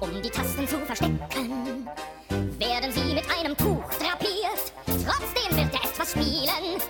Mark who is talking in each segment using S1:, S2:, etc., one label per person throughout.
S1: um die Tasten zu verstecken. Werden sie mit einem Tuch drapiert, trotzdem wird er etwas spielen.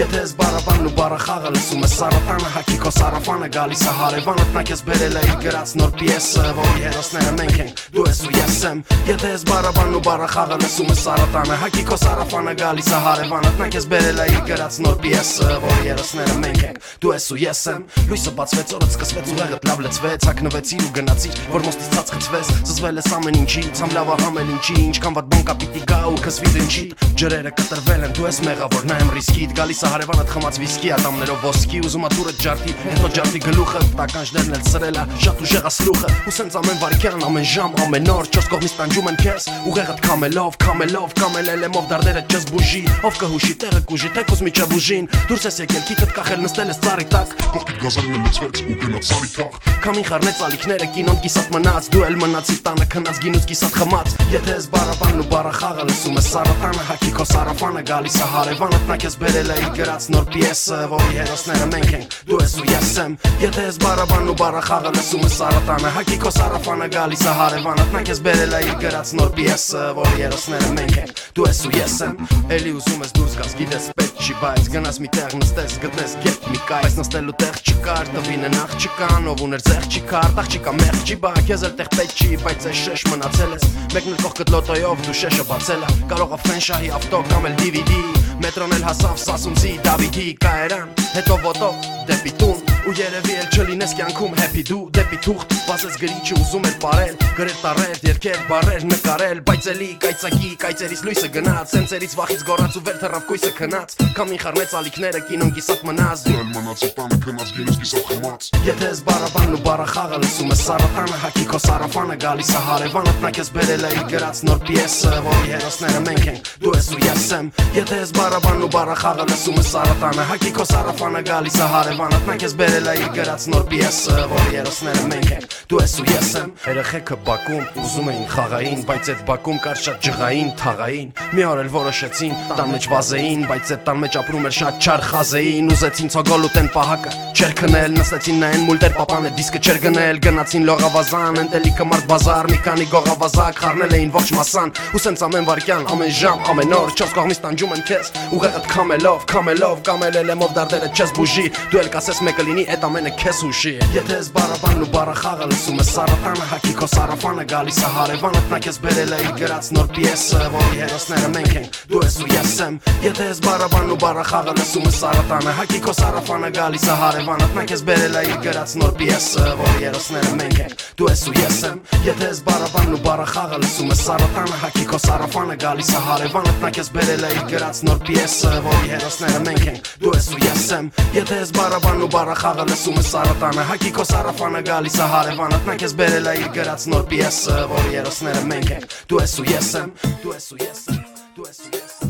S2: Եթե ես բարաբանն ու բարը խաղը լսում ես սարատանը հակի քո սարաֆանը գալիս է հարևանդ նա քեզ բերել է իր գրած նոր պիեսը որի հերոսները մենք ենք դու ես ու ես եմ Եթե ես բարաբանն ու բարը խաղը լսում ես սարատանը հակի քո սարաֆանը գալիս է հարևանդ նա քեզ բերել է իր գրած նոր պիեսը որի հերոսները մենք ենք դու ես ու ես եմ լույսը բացվեց օրը սկսվեց ուղեղը լավ լցվեց հակնվեցիր ու գնացիր որ մոստից ցած խցվես զզվել ես ամեն ինչի ցամ լավը համել ինչի ինչքան վատ բան կա պիտի գա ու քսվի դնչի ջրերը կտրվել են դու ես մեղավոր նայեմ ռիսկիդ գալիս է հարևանդ խմած վիսկի ատամներով ոսկի ուզում ա դուրը ջարդի հետո ջարդի գլուխը տականջներն էլ սրելա շատ ուժեղ ասլուխը ու սենց ամեն վարքյան ամեն ժամ ամեն օր չորս կողմից տանջում են քեզ ուղեղդ կամելով կամելով կամել ելեմով դարդերը չես բուժի ով կհուշի տեղը կուժի թե կոս միջա բուժին դուրս ես եկել քիթդ կախել նստել ես ծառի տակ
S3: Կողքիդ գազարն լցվեց ու գնաց սարի թաղ
S2: Քամին խառնեց ալիքները կինոն կիսատ մնաց դու էլ մնացի տանը քնած գինուց կիսատ խմած եթե ես բարաբանն ու բարը խաղը լսում ես սարատանը հակի քո սարաֆանը գալիս է հարևանդ նա քեզ բերել է իր գրած նոր պիեսը որի հերոսները մենք ենք դու ես ու ես եմ եթե ես բարաբանն ու բարը խաղը լսում ես սարատանը հակի քո սարաֆանը գալիս է հարևանդ նա քեզ բերել է իր գրած նոր պիեսը որի հերոսները մենք ենք դու ես ու ես եմ էլի ուզում ես դուրս գաս գիտես պետք չի բայց գնաս մի տեղ նստես գտնես գետ մի կայ բայց նստելու տեղ չկար տվինը նախ չկան ով ուներ ձեղ չի կար տախ չի կա մեղ չի բա քեզ էլ տեղ պետք չի բայց այս շեշ մնացել ես մեկն էլ կողքդ լոտոյով դու շեշը բացել կարող է ֆենշահի ավտո կամ էլ DVD մետրոն էլ հասավ սասունցի Դավիթի կայարան հետո ոտո դեպի տուն ու երևի էլ չլինես կյանքում happy դու դեպի թուղթ բացես գրիչը ուզում էր բարել գրել տարել երկեր բարեր նկարել բայց էլի կայծակի կայծերից լույսը գնաց սենցերից վախից գորած ու վեր թռավ կույսը քնած կամին խառնեց ալիքները կինոն կիսատ մնաց
S3: Դու էլ մնացի տանը քնած գինուց կիսավ խմած
S2: Եթե ես բարաբանն ու բարը խաղը լսում ես սարատանը հակի քո սարաֆանը գալիս է հարևանդ նա քեզ բերել է իր գրած նոր պիեսը որի հերոսները մենք ենք դու ես ու ես եմ Եթե ես բարաբանն ու բարը խաղը լսում ես սարատանը հակի քո սարաֆանը գալիս է հարևանդ նա քեզ բերել է իր գրած նոր պիեսը որի հերոսները մենք ենք դու ես ու ես եմ Երեխեքը Բաքում ուզում էին խաղային բայց այդ Բաքում կար շատ ջղային թաղային մի օր էլ որոշեցին տան մեջ վազեին բայց այդ տան մեջ ապրում էր շատ չար խազեին ուզեցին ցոգոլ ուտեն պահակը չեր քնել նստեցին նայեն մուլտեր պապանը դիսկը չեր գնել գնացին լողավազան ընտելիքը մարդ բազար մի քանի գողավազակ խառնել էին ողջ մասան ու սենց ամեն վարքյան ամեն ժամ ամեն օր չորս կողմից տանջում են քեզ ուղեղդ քամելով քամելով կամել ելեմով դարդերը չես բուժի դու էլ կասես մեկը լինի այդ ամենը քեզ հուշի եթե ես բարաբանն ու բարը խաղը լսում ես սարատանը հակի քո սարաֆանը գալիս է հարևանդ նա քեզ բերել է իր գրած նոր պիեսը որի հերոսները մենք ենք դու ես ու ես եմ եթե ես բարաբանն ու բարը խաղը լսում ես սարատանը հակի քո սարաֆանը գալիս է հարևանդ նա քեզ բերել է իր գրած նոր պիեսը որի հերոսները մենք ենք դու ես ու ես եմ եթե ես բարաբանն ու բարը խաղը լսում ես սարատանը հակի քո սարաֆանը գալիս է հարևանդ նա քեզ բերել է իր գրած նոր պիեսը որի հերոսները մենք ենք դու ես ու ես եմ եթե ես բարաբանն ու բարը խաղը լսում ես սարատանը հակի քո սարաֆանը գալիս է հարևանդ նա քեզ բերել է իր գրած նոր պիեսը որի հերոսները մենք ենք դու ես ու ես եմ դու ես ու ես եմ դու ես ու ես